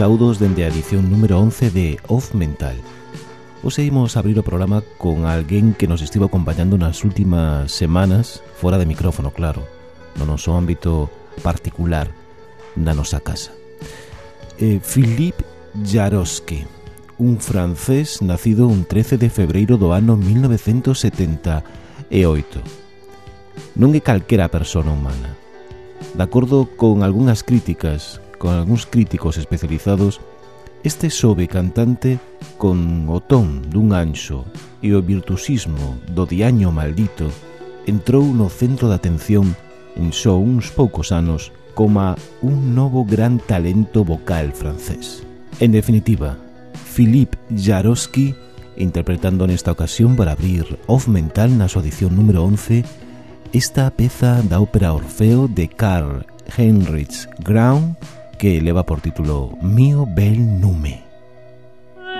Saudos dende a edición número 11 de Off Mental. Hoxe imos abrir o programa con alguén que nos estivo acompañando nas últimas semanas fora de micrófono, claro, no noso ámbito particular na nosa casa. Eh, Philippe Jaroski, un francés nacido un 13 de febreiro do ano 1978. Non é calquera persona humana. De acordo con algunhas críticas con algúns críticos especializados, este sobe cantante con o ton dun anxo e o virtuosismo do diaño maldito entrou no centro da atención en só uns poucos anos como un novo gran talento vocal francés. En definitiva, Philippe Jaroski, interpretando nesta ocasión para abrir Off Mental na súa edición número 11, esta peza da ópera Orfeo de Carl Heinrich Graun que leva por título Mio bel nume.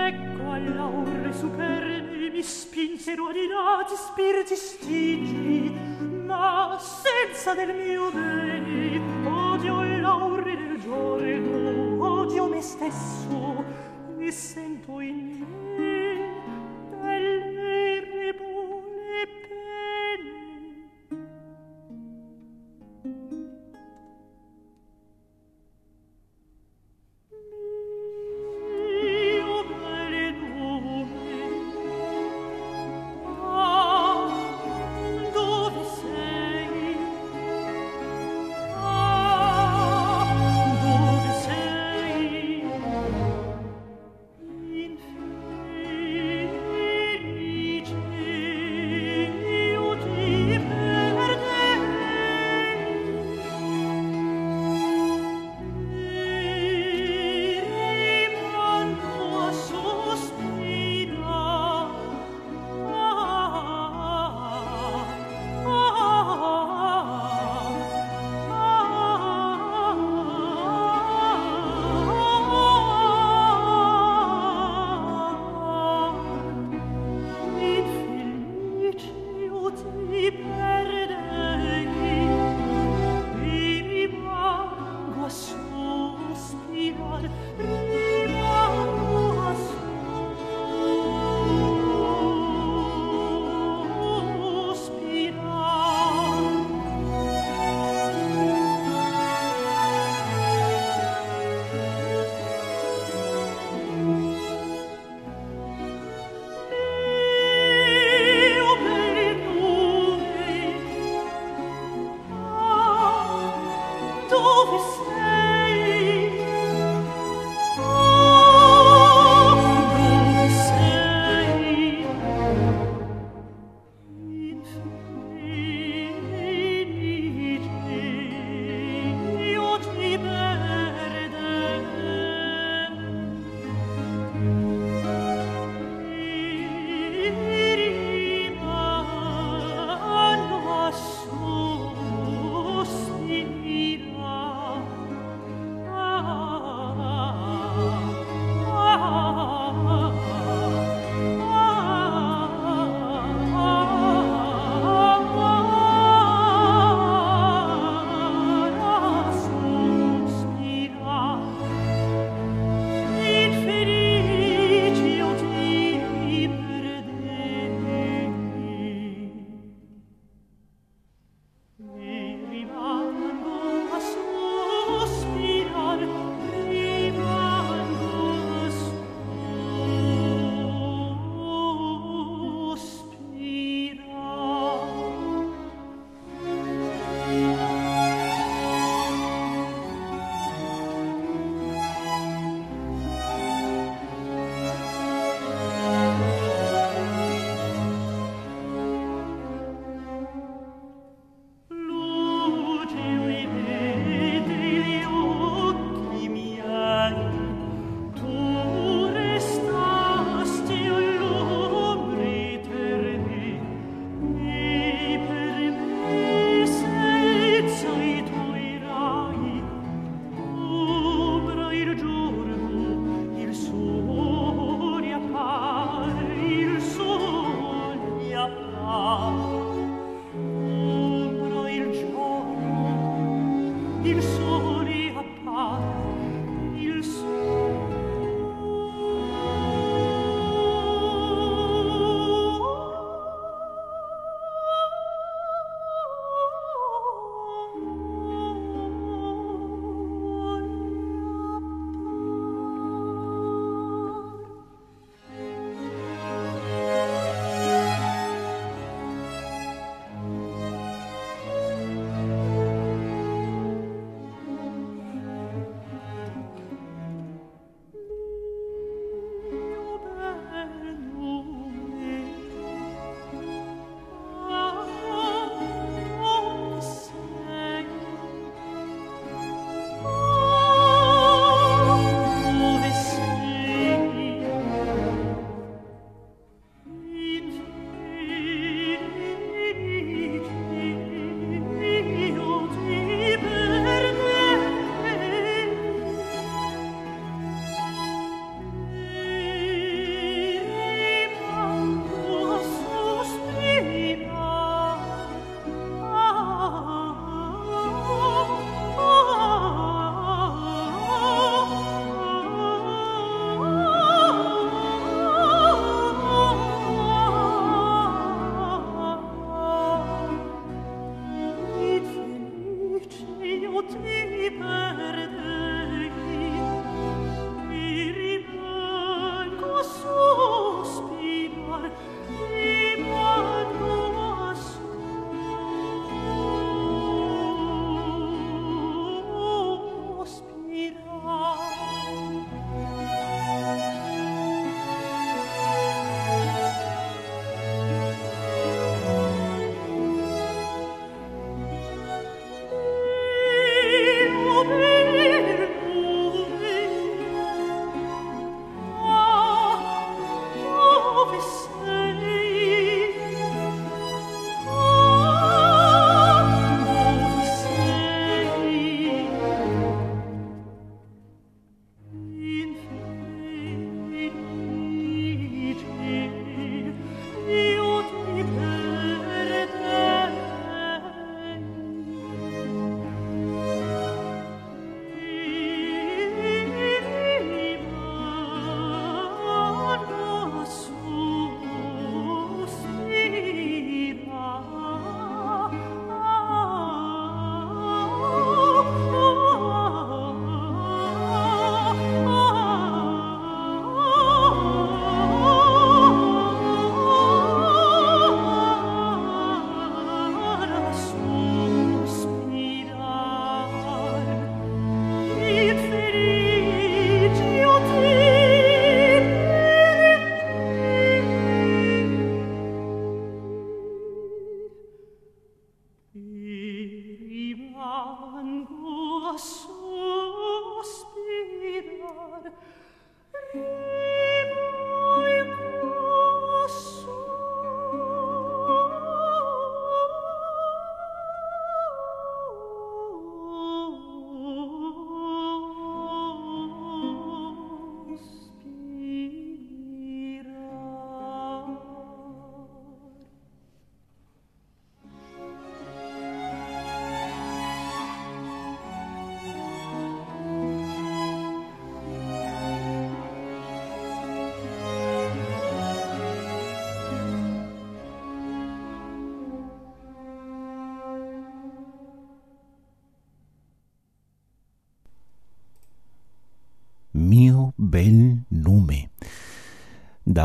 Ecco all'aure super pensiero di nati spiriti stigili ma senza del mio bene odio i lauri del giorno odio me stesso mi sento in me delle irribone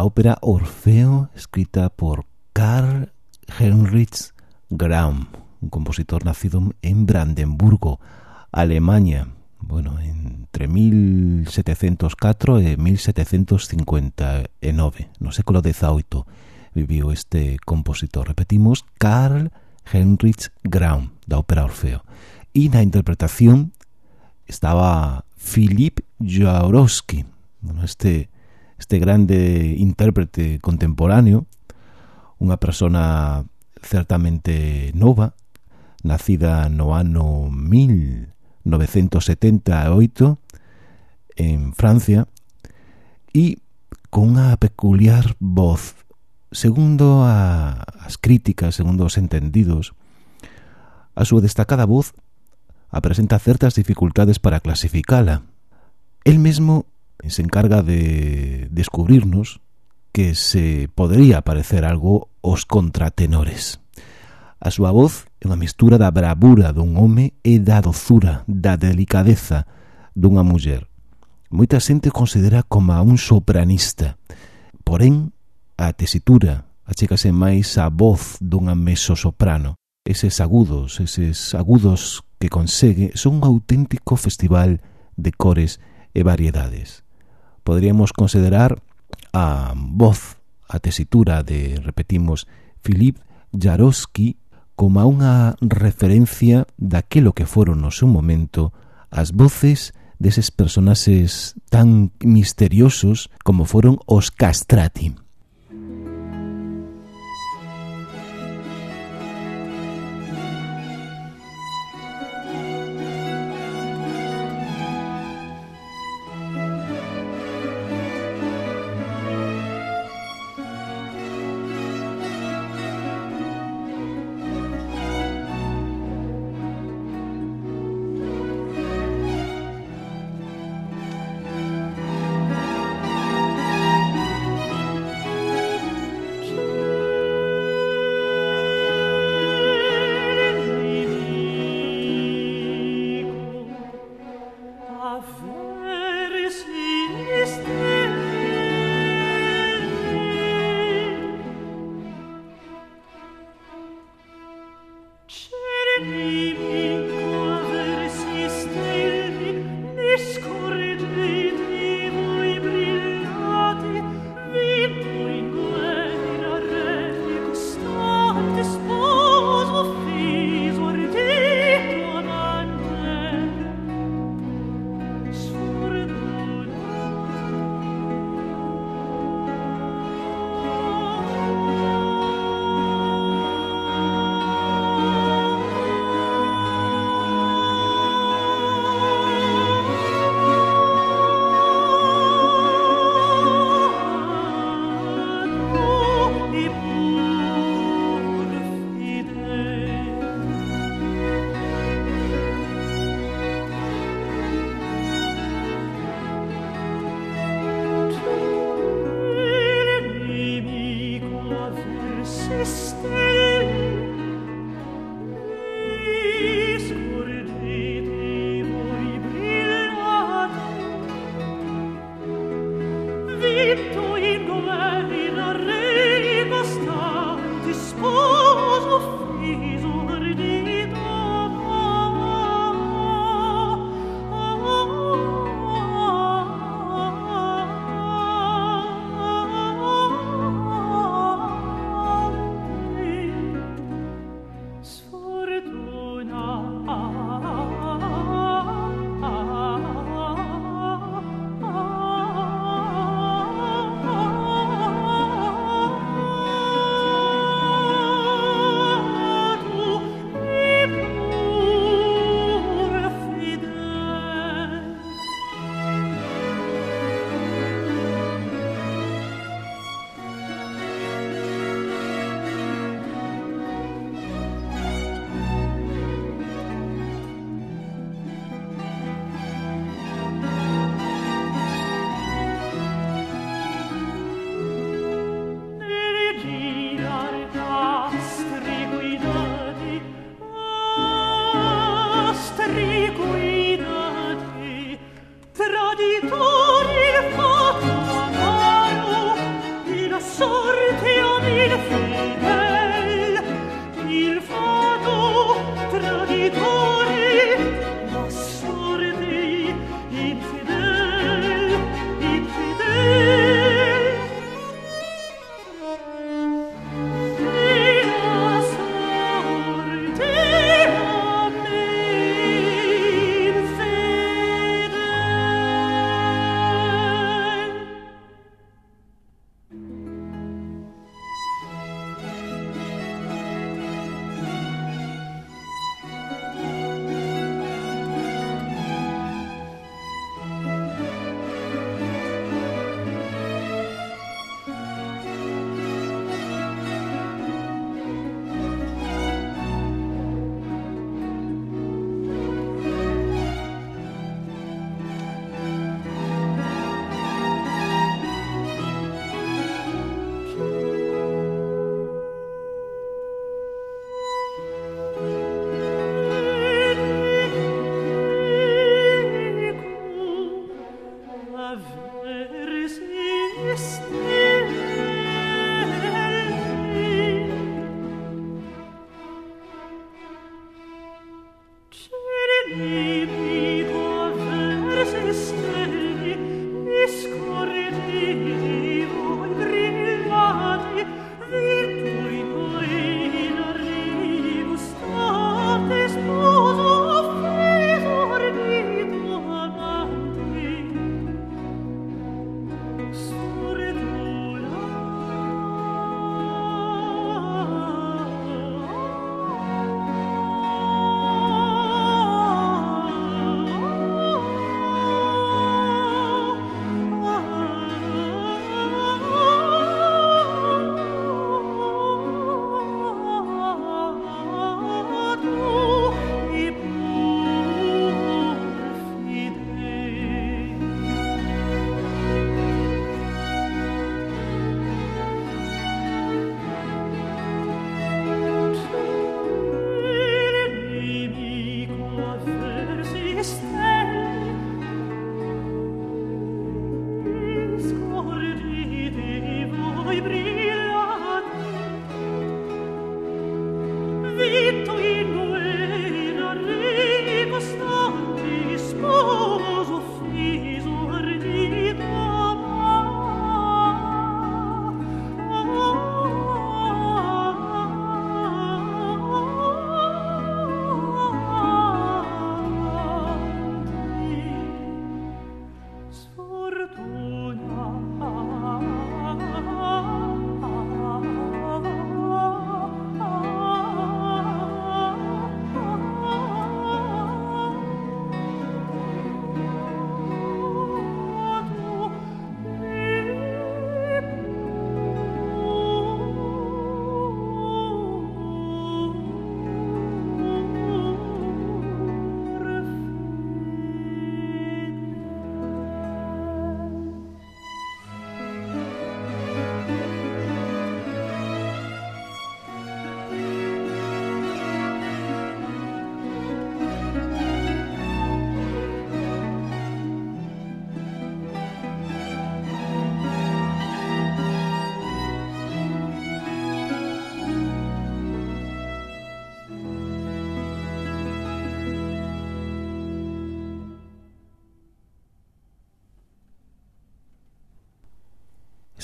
ópera Orfeo, escrita por Karl Heinrich Gramm, un compositor nacido en Brandenburgo, Alemania, bueno, entre 1704 e 1759, no século XVIII, viviu este compositor. Repetimos, Karl Heinrich Gramm, da ópera Orfeo. E na interpretación estaba Philip Jaworski, bueno, este este grande intérprete contemporáneo, unha persona certamente nova, nacida no ano 1978 en Francia e con unha peculiar voz. Segundo a, as críticas, segundo os entendidos, a súa destacada voz apresenta certas dificultades para clasificala. El mesmo se encarga de descubrirnos que se podría parecer algo os contratenores. A súa voz é unha mistura da bravura dun home e da dozura, da delicadeza dunha muller. Moita xente considera como a un sopranista, porén a tesitura achécase máis a voz dunha mesosoprano. Eses agudos, eses agudos que consegue son un auténtico festival de cores e variedades podríamos considerar a voz, a tesitura de, repetimos, Philip Jaroski como a unha referencia daquelo que foron no seu momento as voces deses personaxes tan misteriosos como foron os castrati.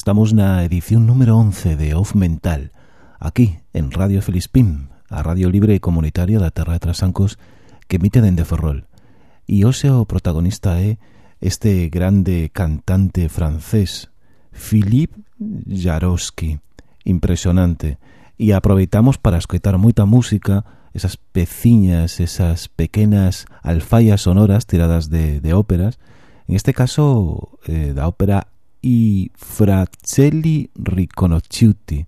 Estamos na edición número 11 de Off Mental, aquí en Radio Felispín, a radio libre e comunitaria da Terra de Trasancos que emite dende Ferrol. E hoxe o protagonista é este grande cantante francés, Philippe Jaroski, Impresionante. E aproveitamos para escoitar moita música, esas peciñas, esas pequenas alfaias sonoras tiradas de, de óperas, en este caso eh, da ópera i fratelli riconosciuti,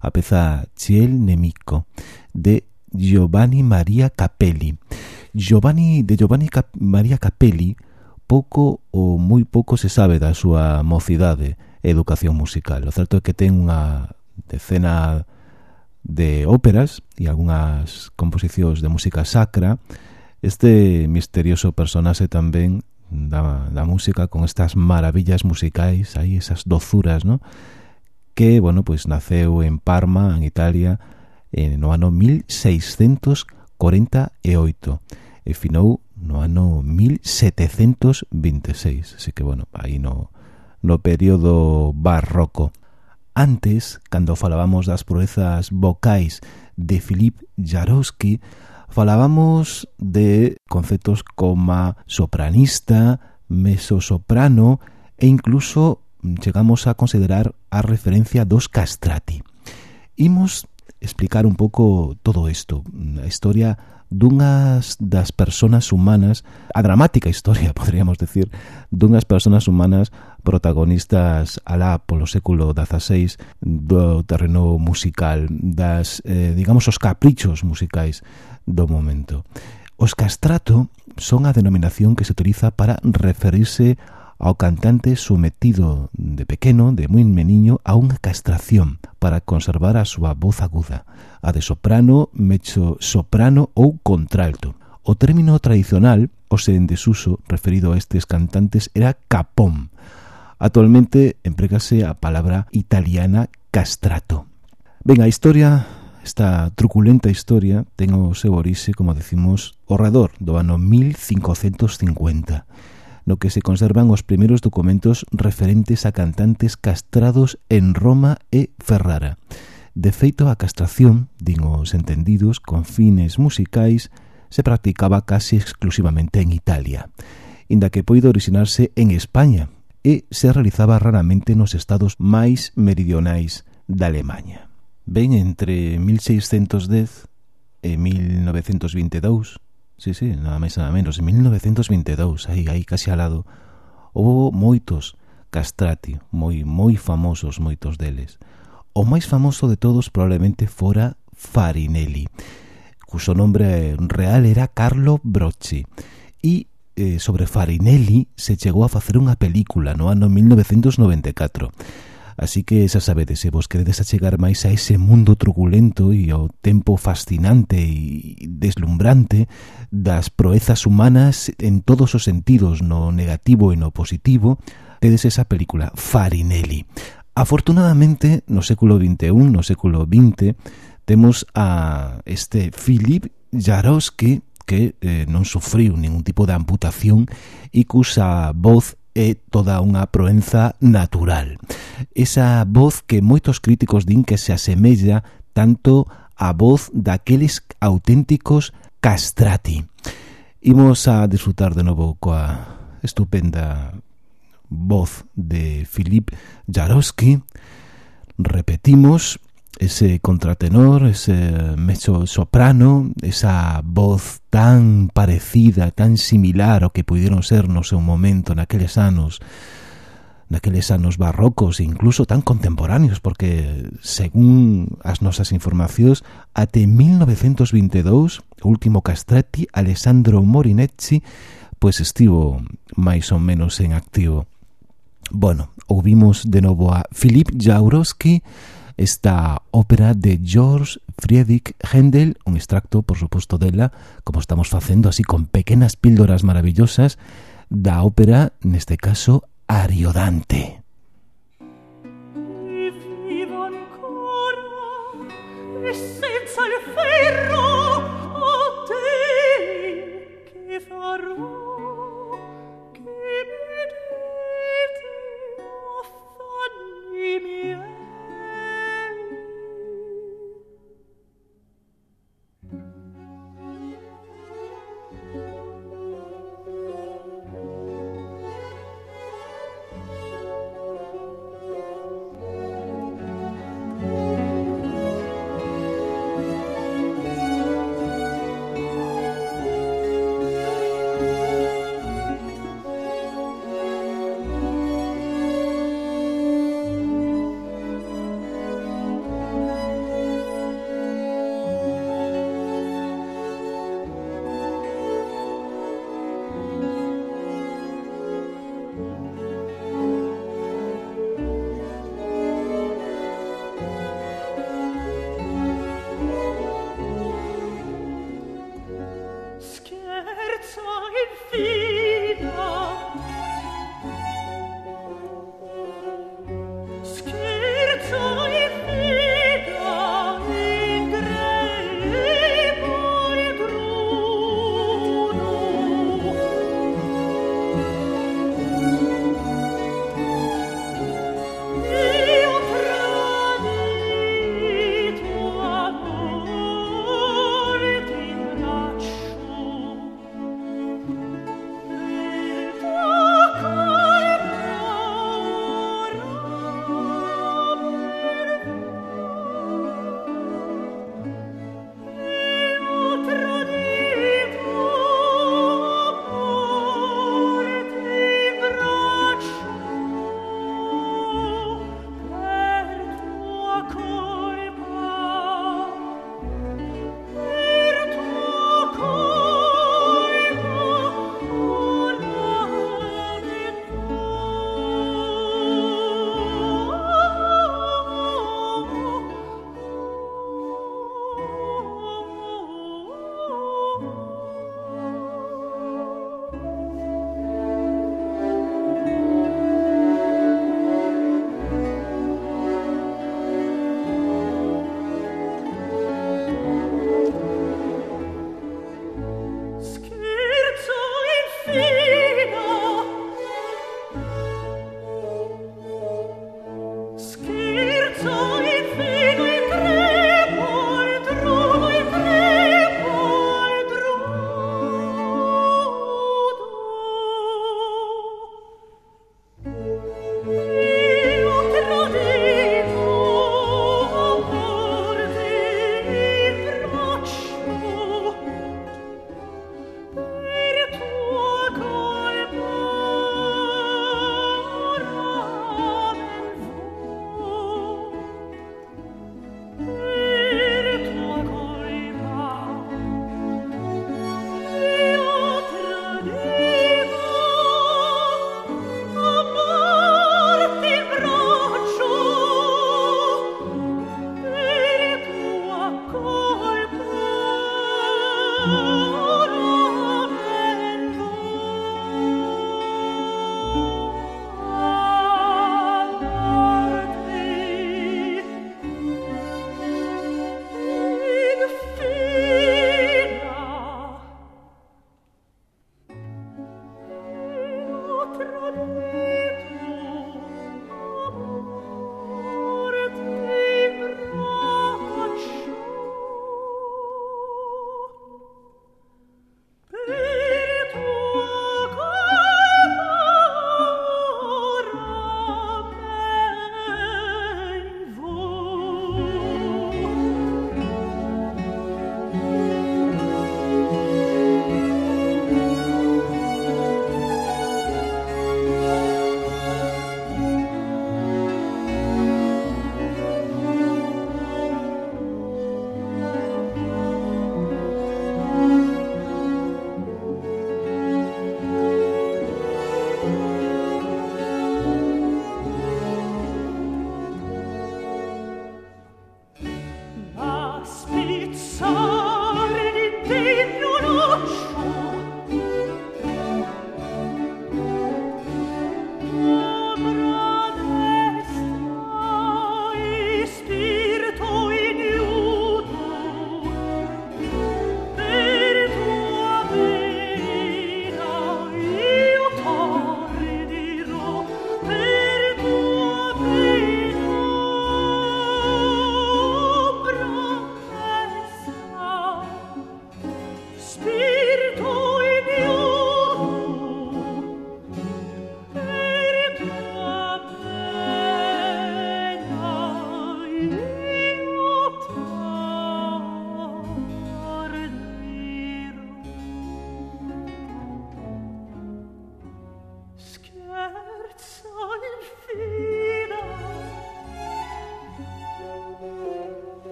a pesar ciel nemico, de Giovanni Maria Capelli. Giovanni de Giovanni Cap Maria Capelli pouco ou moi pouco se sabe da súa mocidade e educación musical. O certo é que ten unha decena de óperas e algunhas composicións de música sacra. Este misterioso personaxe tamén da, da música con estas maravillas musicais, aí esas dozuras, ¿no? que, bueno, pues, naceu en Parma, en Italia, en, no ano 1648 e finou no ano 1726, así que, bueno, aí no, no período barroco. Antes, cando falábamos das proezas vocais de Filip Jarowski, falábamos de conceptos como sopranista, mesosoprano e incluso chegamos a considerar a referencia dos castrati. Imos explicar un pouco todo isto, a historia dunhas das personas humanas, a dramática historia, podríamos decir, dunhas personas humanas protagonistas alá polo século XVI do terreno musical, das, eh, digamos, os caprichos musicais do momento. Os castrato son a denominación que se utiliza para referirse ao cantante sometido de pequeno, de moi meniño, a unha castración para conservar a súa voz aguda, a de soprano, mecho soprano ou contralto. O término tradicional, o se en desuso, referido a estes cantantes, era capón. Actualmente empregase a palabra italiana castrato. Ben, a historia Esta truculenta historia ten o seu orixe, como decimos, horrador do ano 1550, no que se conservan os primeiros documentos referentes a cantantes castrados en Roma e Ferrara. De feito, a castración, din os entendidos, con fines musicais, se practicaba casi exclusivamente en Italia, inda que poido originarse en España e se realizaba raramente nos estados máis meridionais da Alemanha ben entre 1610 e 1922 Sí, sí, nada máis nada menos. En 1922, aí, aí casi al lado moitos castrati Moi, moi famosos moitos deles. O máis famoso de todos probablemente fora Farinelli Cuso nombre real era Carlo Brocci. E eh, sobre Farinelli se chegou a facer unha película no ano 1994 Así que xa sabedes, se vos queredes achegar máis a ese mundo truculento e ao tempo fascinante e deslumbrante das proezas humanas en todos os sentidos, no negativo e no positivo, tedes esa película, Farinelli. Afortunadamente, no século XXI, no século XX, temos a este Philip Jaroski, que eh, non sufriu ningún tipo de amputación e cusa voz é toda unha proenza natural. Esa voz que moitos críticos din que se asemella tanto a voz daqueles auténticos castrati. Imos a disfrutar de novo coa estupenda voz de Filip Jaroski. Repetimos, ese contratenor, ese mezzo soprano, esa voz tan parecida, tan similar ao que pudieron ser no seu momento naqueles anos naqueles anos barrocos e incluso tan contemporáneos, porque, según as nosas informacións, até 1922, o último castrati, Alessandro Morinetti pois estivo máis ou menos en activo. Bueno, ouvimos de novo a Filip Jaurowski, esta ópera de George Friedrich Händel, un extracto, por suposto, dela, como estamos facendo así con pequenas píldoras maravillosas da ópera, neste caso, Ariodante.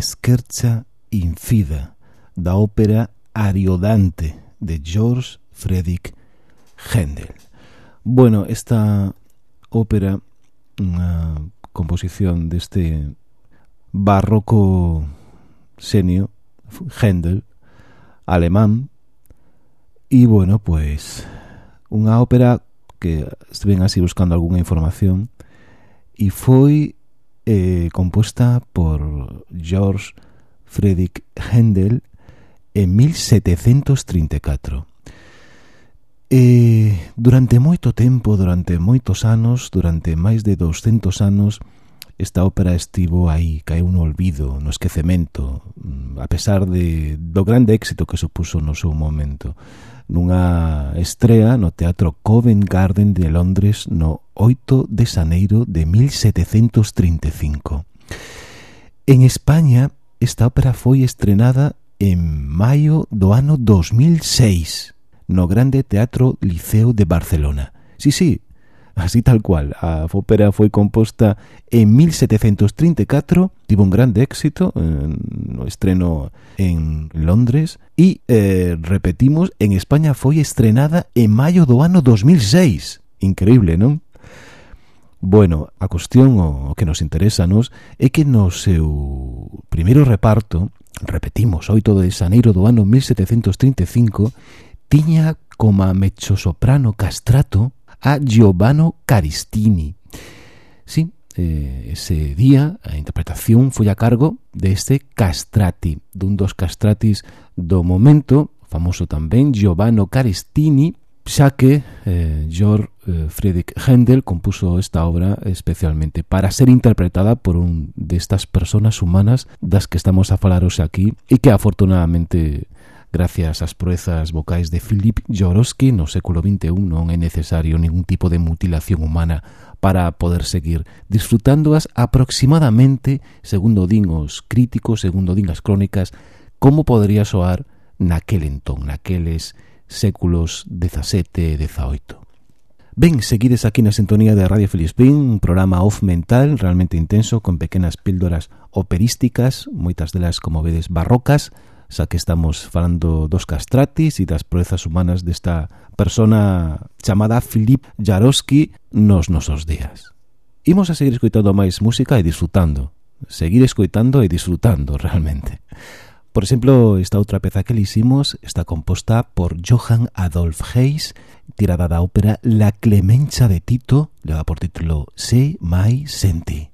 Scherza infida da ópera Ariodante de George Friedrich Händel. Bueno, esta ópera, unha composición deste barroco senio Händel, alemán, e bueno, pues unha ópera que estiven así buscando algunha información e foi eh, compuesta por George Friedrich Händel en 1734. Eh, durante moito tempo, durante moitos anos, durante máis de 200 anos, esta ópera estivo aí, caeu no olvido, no esquecemento, mm, a pesar de do grande éxito que supuso no seu momento, nunha estrea no Teatro Covent Garden de Londres no 8 de xaneiro de 1735. En España, esta ópera foi estrenada en maio do ano 2006 no Grande Teatro Liceo de Barcelona. Sí, sí, así tal cual. A ópera foi composta en 1734, tivo un grande éxito, no estreno en Londres, e, eh, repetimos, en España foi estrenada en maio do ano 2006. Increíble, non? Bueno, a cuestión o que nos interesa nos é que no seu primeiro reparto, repetimos, oito de xaneiro do ano 1735, tiña como mecho mezzosoprano castrato a Giovanni Caristini. Sí, eh, ese día a interpretación foi a cargo deste castrati, dun dos castratis do momento, famoso tamén Giovanni Caristini, xa que eh, Georg eh, Friedrich Händel compuso esta obra especialmente para ser interpretada por un destas personas humanas das que estamos a falar hoxe aquí e que afortunadamente Gracias ás proezas vocais de Philip Jodorowsky no século XXI non é necesario ningún tipo de mutilación humana para poder seguir disfrutándoas aproximadamente, segundo din os críticos, segundo din as crónicas, como podría soar naquel entón, naqueles séculos XVII e XVIII. Ben, seguides aquí na sintonía de Radio Felispín, un programa off mental realmente intenso con pequenas píldoras operísticas, moitas delas, como vedes, barrocas, xa que estamos falando dos castratis e das proezas humanas desta persona chamada Filip Jaroski nos nosos días. Imos a seguir escoitando máis música e disfrutando. Seguir escoitando e disfrutando, realmente. Por exemplo, esta outra peza que le hicimos está composta por Johann Adolf Hayes, tirada da ópera La Clemencha de Tito, leva por título Se mai senti.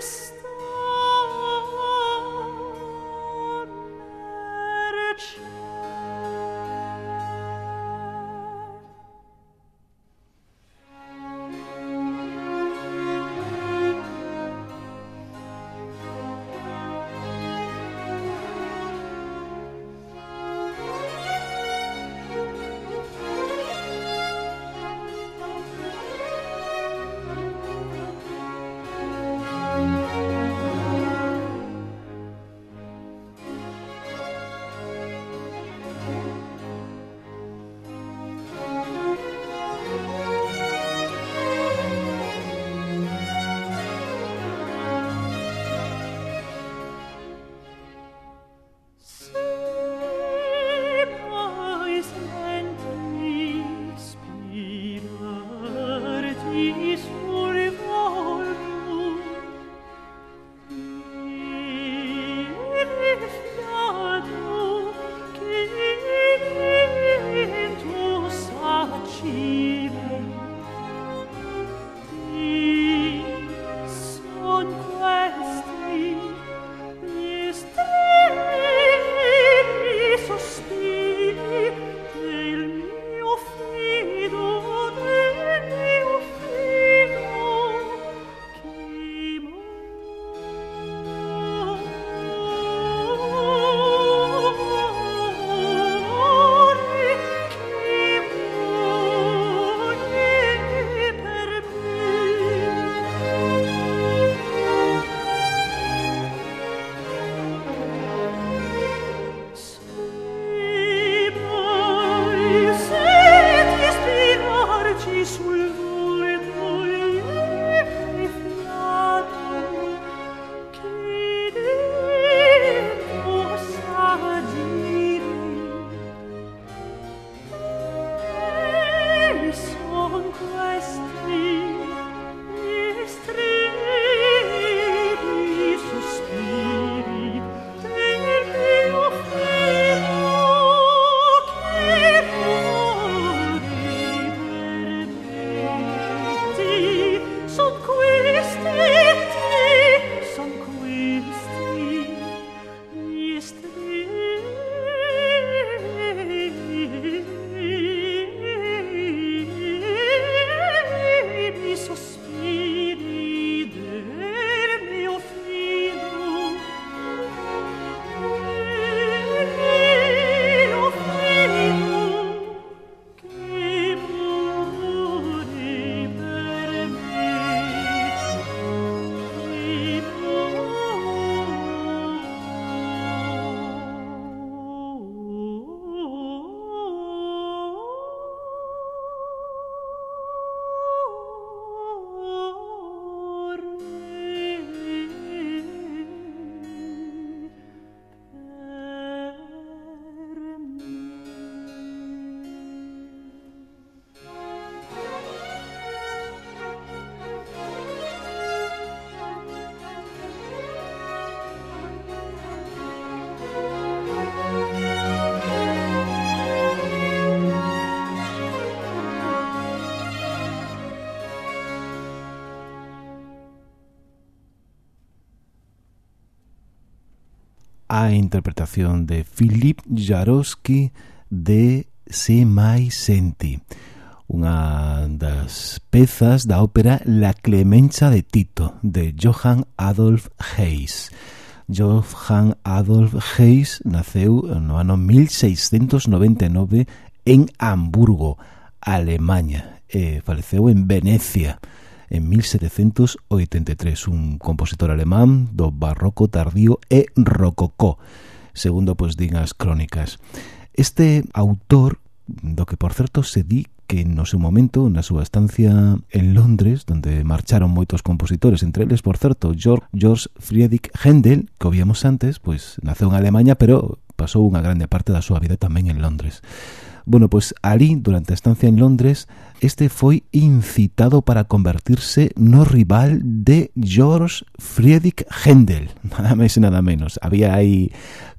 Yes. a interpretación de Filip Jarowski de Se Mai Senti unha das pezas da ópera La Clemencha de Tito, de Johann Adolf Hayes. Johann Adolf Hayes naceu no ano 1699 en Hamburgo, Alemanha, e faleceu en Venecia en 1783, un compositor alemán do barroco tardío e rococó, segundo pois din as crónicas. Este autor, do que por certo se di que no seu momento, na súa estancia en Londres, onde marcharon moitos compositores, entre eles, por certo, George, George Friedrich Händel, que víamos antes, pois naceu en Alemanha, pero pasou unha grande parte da súa vida tamén en Londres. Bueno, pois ali, durante a estancia en Londres, este foi incitado para convertirse no rival de George Friedrich Händel, nada máis e nada menos. Había aí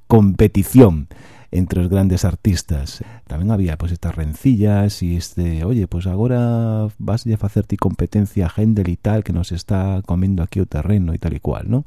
competición entre os grandes artistas. Tamén había pois estas rencillas e este, oye, pois agora vas a facer ti competencia a Händel e tal que nos está comendo aquí o terreno e tal e cual, ¿no?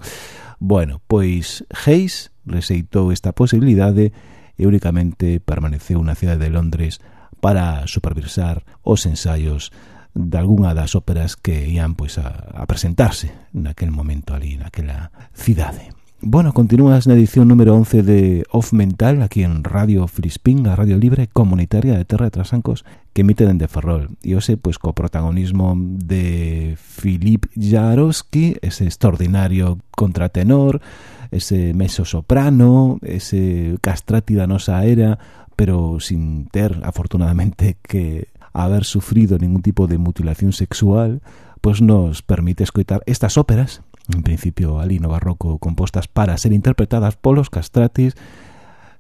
Bueno, pois Hayes receitou esta posibilidade e únicamente permaneceu na cidade de Londres para supervisar os ensaios de algunha das óperas que ian pois a, a presentarse naquel momento ali naquela cidade. Bueno, continúas na edición número 11 de Off Mental aquí en Radio Filispín, a radio libre comunitaria de Terra de Trasancos que emite dende Ferrol. E hoxe, pois, co protagonismo de Filip Jarowski, ese extraordinario contratenor, ese mezzo soprano, ese castrati da nosa era, pero sin ter, afortunadamente, que haber sufrido ningún tipo de mutilación sexual, pues nos permite escoitar estas óperas, en principio alino barroco, compostas para ser interpretadas polos castratis,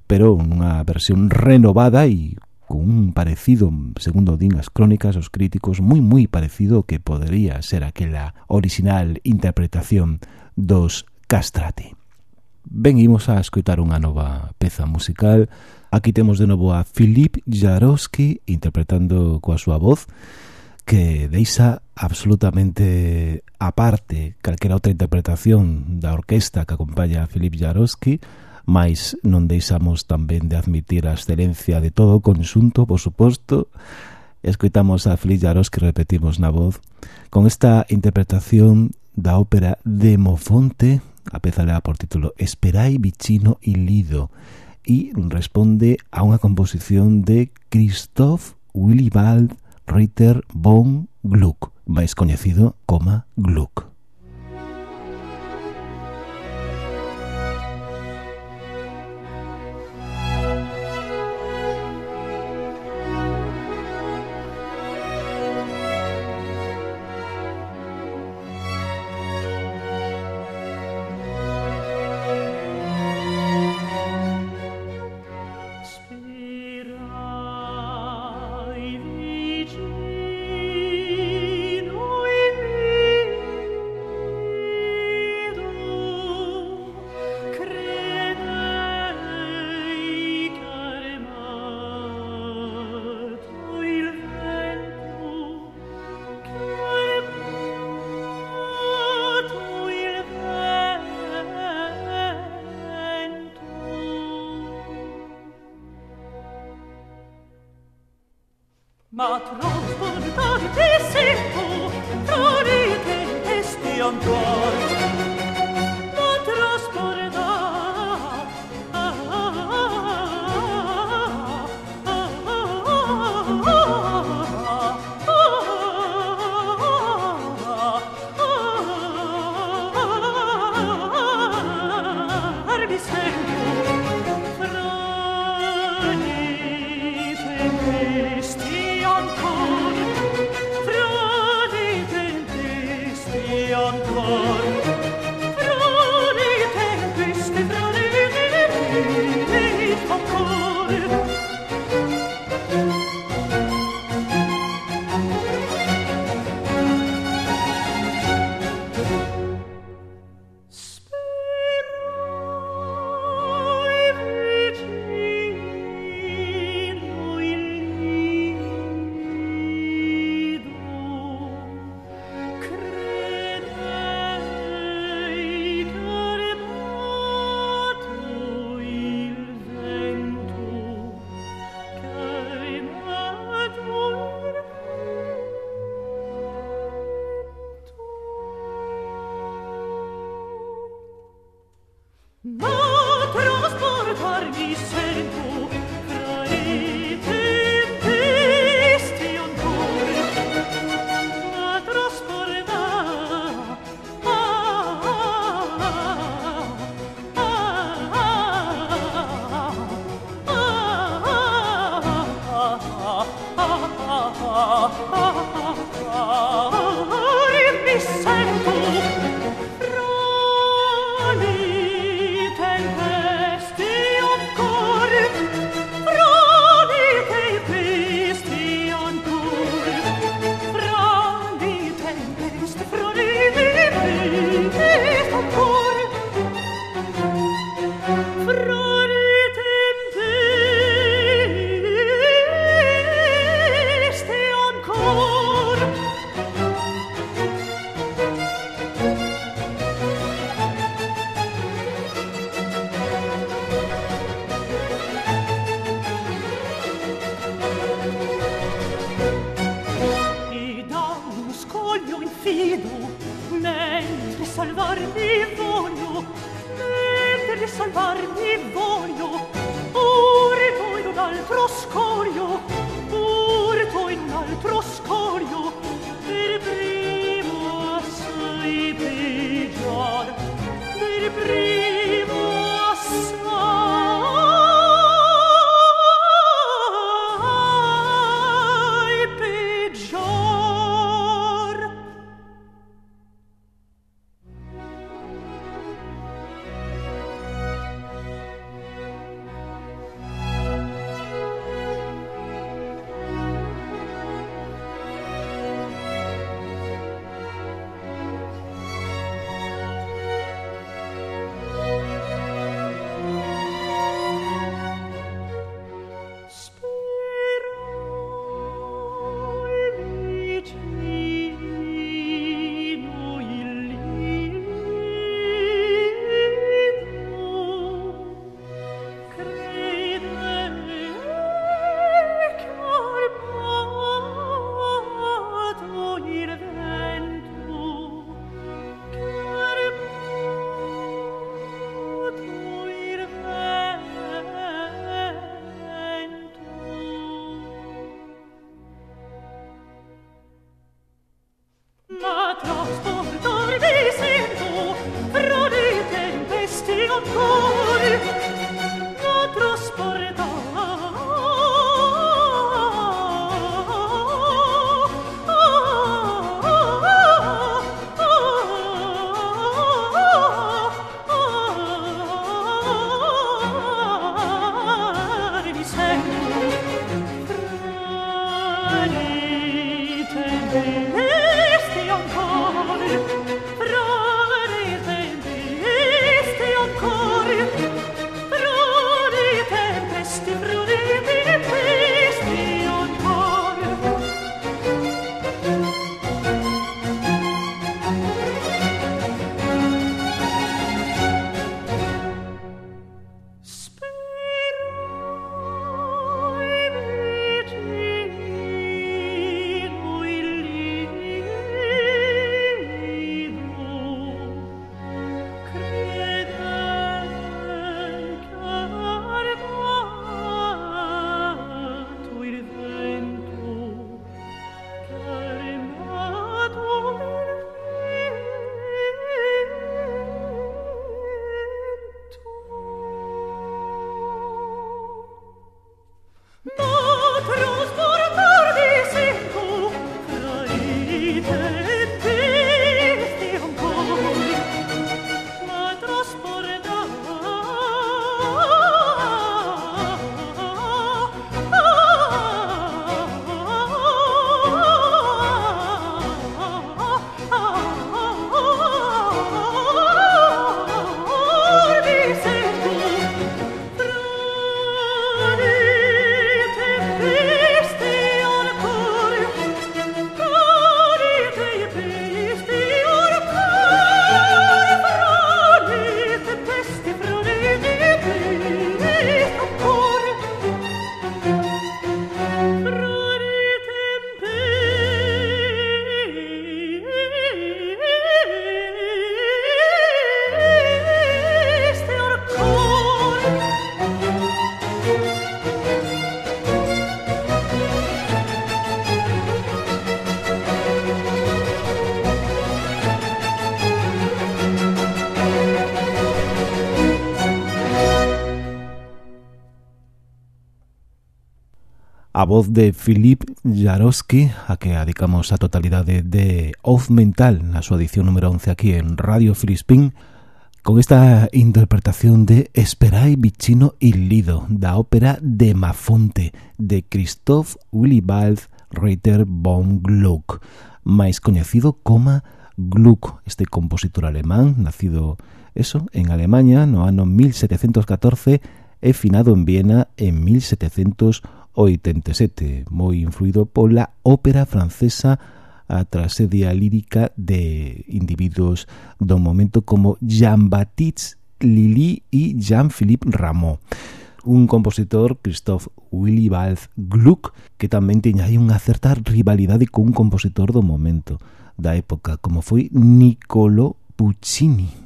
pero unha versión renovada e con un parecido, segundo din as crónicas, os críticos, moi moi parecido que podería ser aquela original interpretación dos castrati. Ben, imos a escoitar unha nova peza musical Aquí temos de novo a Filip Jarowski interpretando coa súa voz que deixa absolutamente aparte calquera outra interpretación da orquesta que acompaña a Filip Jarowski mais non deixamos tamén de admitir a excelencia de todo o conxunto, por suposto. Escoitamos a Filip Jarowski, repetimos na voz con esta interpretación da ópera Demofonte, a peza lea por título Esperai, Vicino e Lido, y responde a unha composición de Christoph Willibald Ritter von Gluck, máis coñecido como Gluck. Ma troppo di te sei tu, testi ancora, a voz de Filip Jarowski, a que adicamos a totalidade de Off Mental na súa edición número 11 aquí en Radio Filispín, con esta interpretación de Esperai, Vicino y Lido, da ópera de Mafonte, de Christoph Willibald Reiter von Gluck, máis coñecido como Gluck, este compositor alemán, nacido eso en Alemania no ano 1714 e finado en Viena en 1718 87, moi influído pola ópera francesa a trasedia lírica de individuos do momento como Jean-Baptiste Lili e Jean-Philippe Rameau un compositor, Christoph Willibald Gluck, que tamén tiña aí unha certa rivalidade cun compositor do momento, da época, como foi Niccolo Puccini.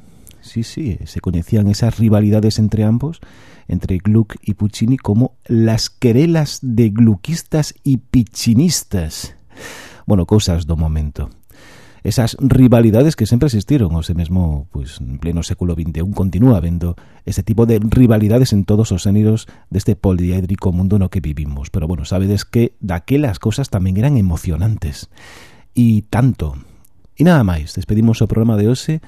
Sí, sí, se coñecían esas rivalidades entre ambos, entre Gluck y Puccini, como las querelas de gluquistas y piccinistas. Bueno, cousas do momento esas rivalidades que sempre existiron, o se mesmo pues, en pleno século XXI continúa habendo ese tipo de rivalidades en todos os xéneros deste poliédrico mundo no que vivimos. Pero bueno, sabedes que daquelas cosas tamén eran emocionantes. E tanto. E nada máis, despedimos o programa de hoxe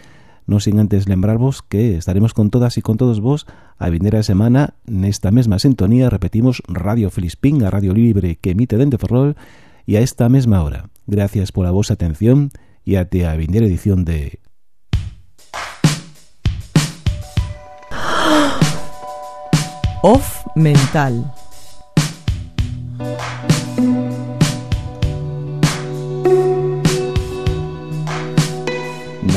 non sin antes lembrarvos que estaremos con todas e con todos vos a vindeira semana nesta mesma sintonía, repetimos, Radio Filispín, a Radio Libre que emite dende Ferrol, e a esta mesma hora. Gracias pola vosa atención e até a vindeira edición de Off Mental.